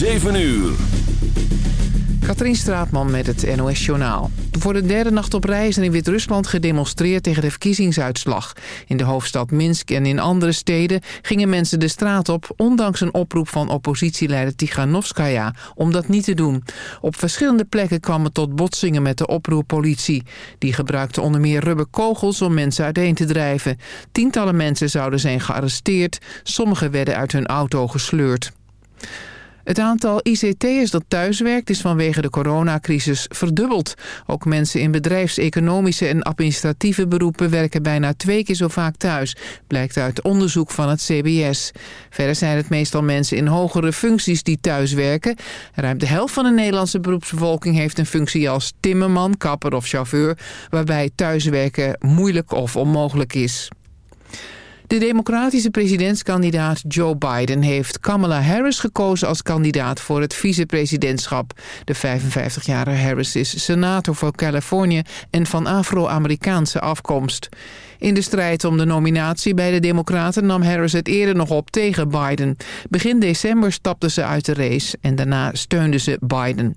7 uur. Katrien Straatman met het NOS-journaal. Voor de derde nacht op reis is in Wit-Rusland gedemonstreerd tegen de verkiezingsuitslag. In de hoofdstad Minsk en in andere steden gingen mensen de straat op... ondanks een oproep van oppositieleider Tiganovskaya om dat niet te doen. Op verschillende plekken kwam het tot botsingen met de oproerpolitie. Die gebruikte onder meer rubberkogels om mensen uiteen te drijven. Tientallen mensen zouden zijn gearresteerd. Sommigen werden uit hun auto gesleurd. Het aantal ICT'ers dat thuiswerkt is vanwege de coronacrisis verdubbeld. Ook mensen in bedrijfseconomische en administratieve beroepen werken bijna twee keer zo vaak thuis, blijkt uit onderzoek van het CBS. Verder zijn het meestal mensen in hogere functies die thuiswerken. Ruim de helft van de Nederlandse beroepsbevolking heeft een functie als timmerman, kapper of chauffeur, waarbij thuiswerken moeilijk of onmogelijk is. De democratische presidentskandidaat Joe Biden heeft Kamala Harris gekozen als kandidaat voor het vicepresidentschap. De 55-jarige Harris is senator voor Californië en van Afro-Amerikaanse afkomst. In de strijd om de nominatie bij de Democraten nam Harris het eerder nog op tegen Biden. Begin december stapte ze uit de race en daarna steunde ze Biden.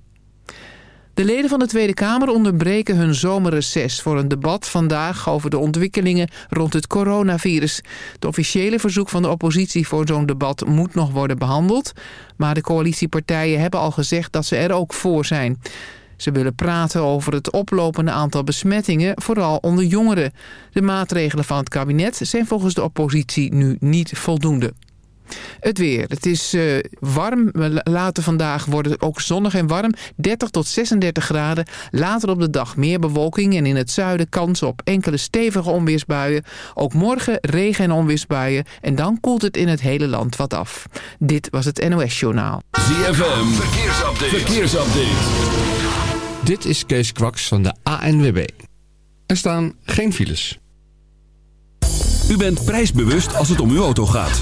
De leden van de Tweede Kamer onderbreken hun zomerreces voor een debat vandaag over de ontwikkelingen rond het coronavirus. Het officiële verzoek van de oppositie voor zo'n debat moet nog worden behandeld. Maar de coalitiepartijen hebben al gezegd dat ze er ook voor zijn. Ze willen praten over het oplopende aantal besmettingen, vooral onder jongeren. De maatregelen van het kabinet zijn volgens de oppositie nu niet voldoende. Het weer. Het is uh, warm. Later vandaag wordt het ook zonnig en warm. 30 tot 36 graden. Later op de dag meer bewolking en in het zuiden kans op enkele stevige onweersbuien. Ook morgen regen en onweersbuien. En dan koelt het in het hele land wat af. Dit was het NOS Journaal. ZFM. Verkeersupdate. Verkeersupdate. Dit is Kees Kwaks van de ANWB. Er staan geen files. U bent prijsbewust als het om uw auto gaat.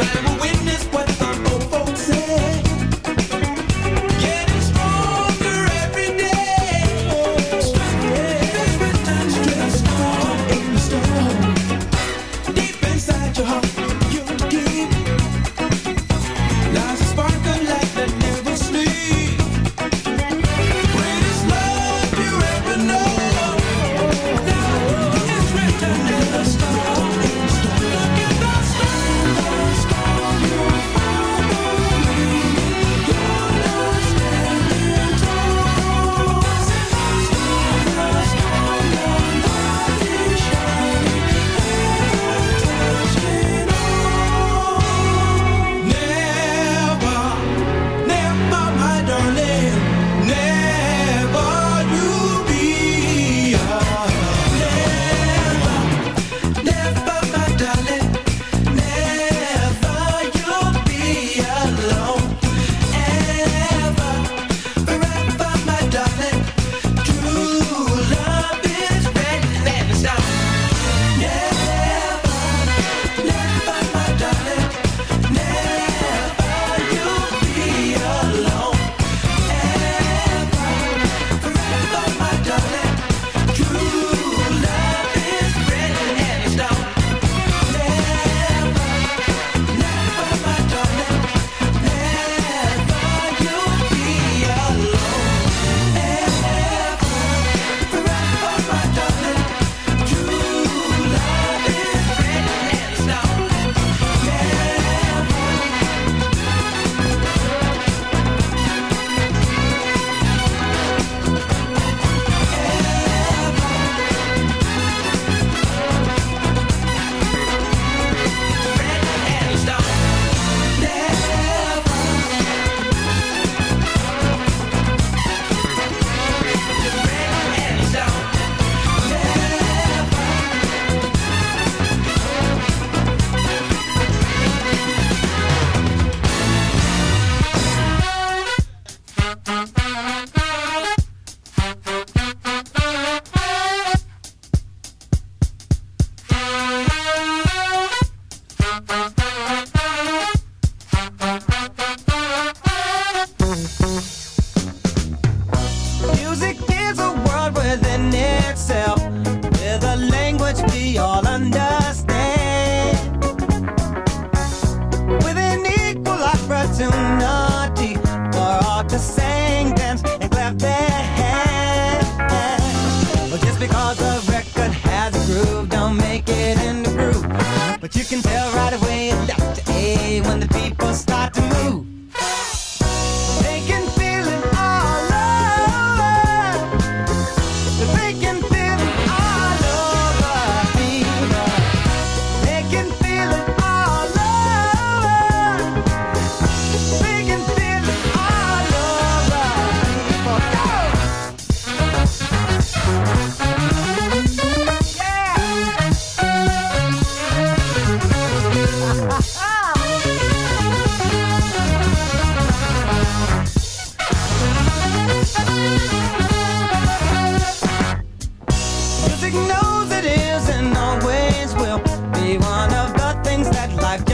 time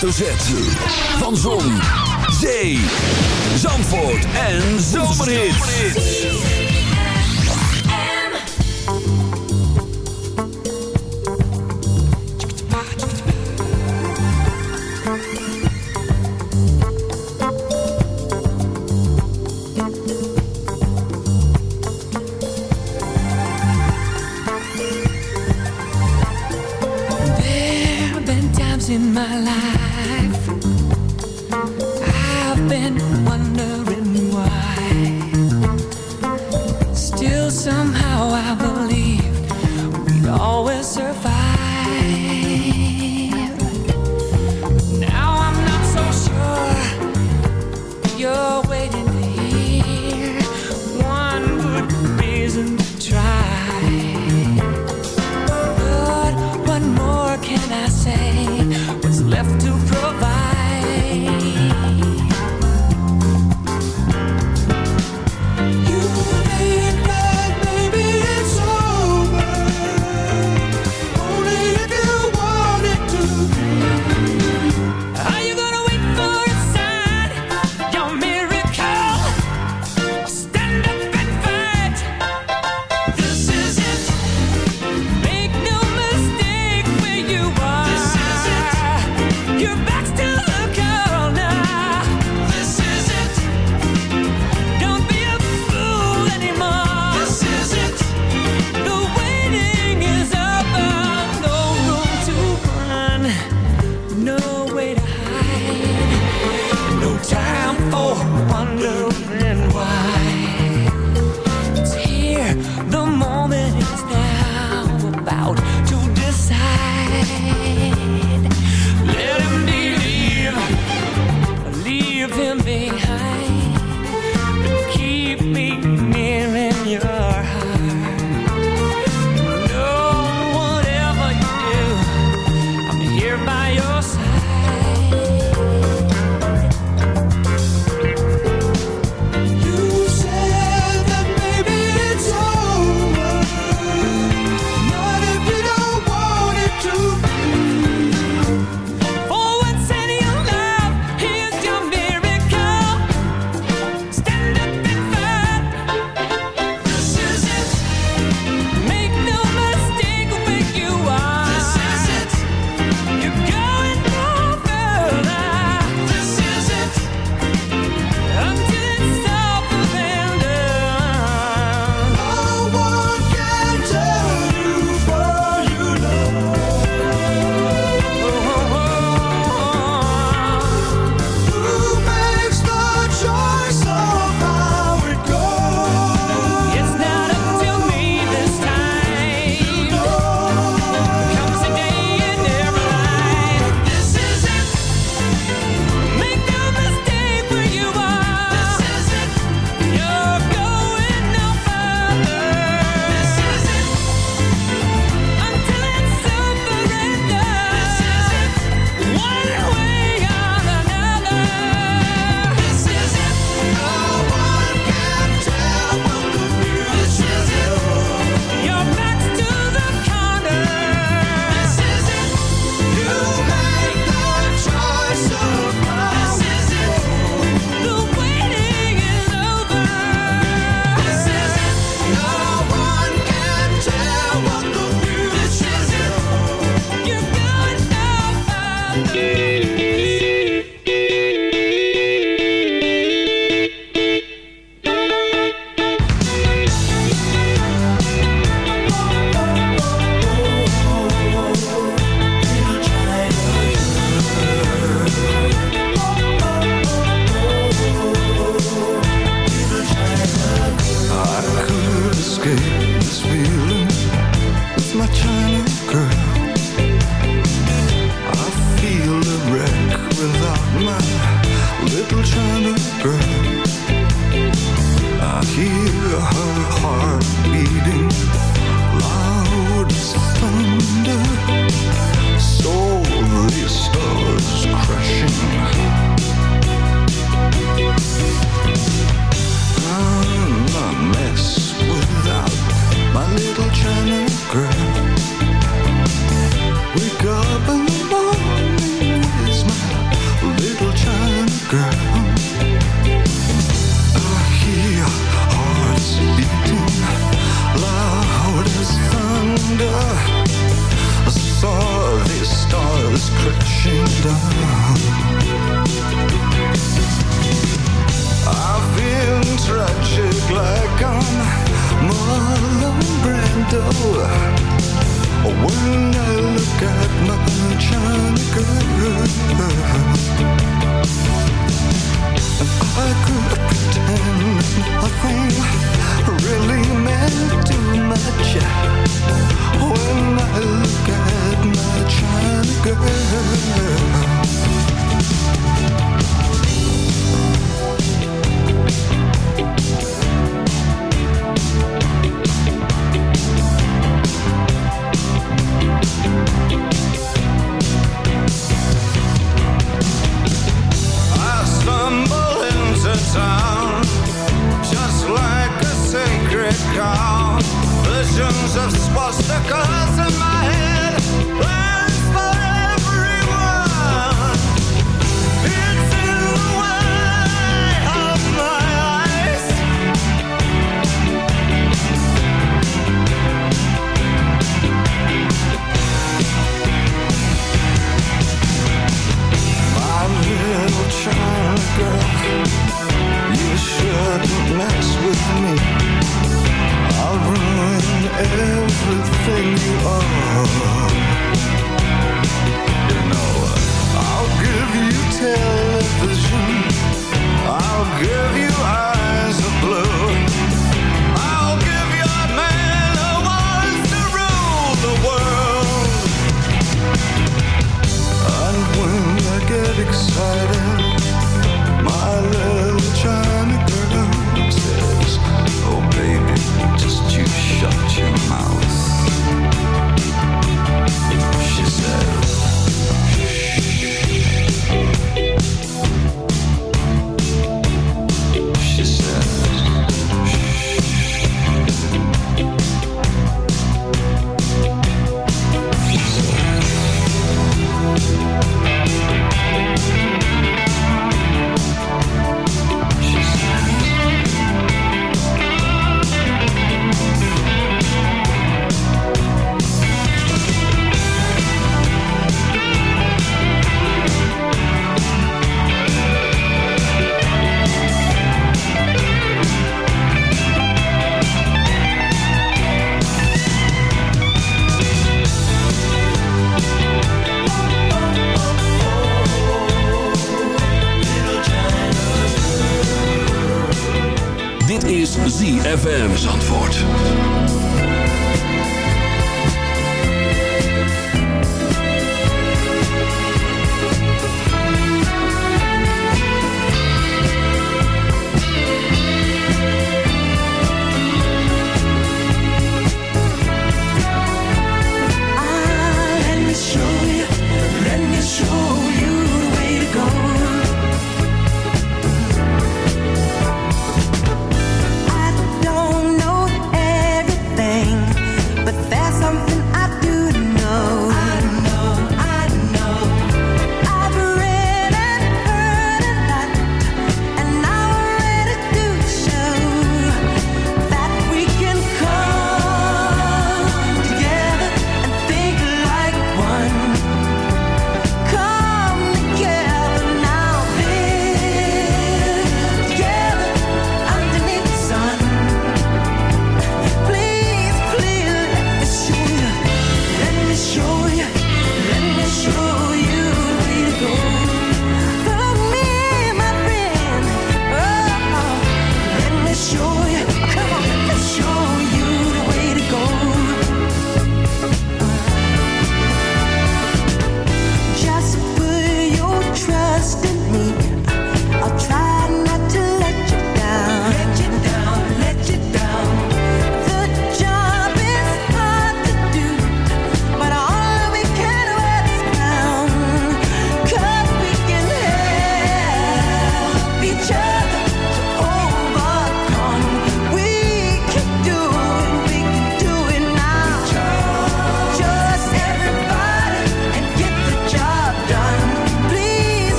hoofdletter Z.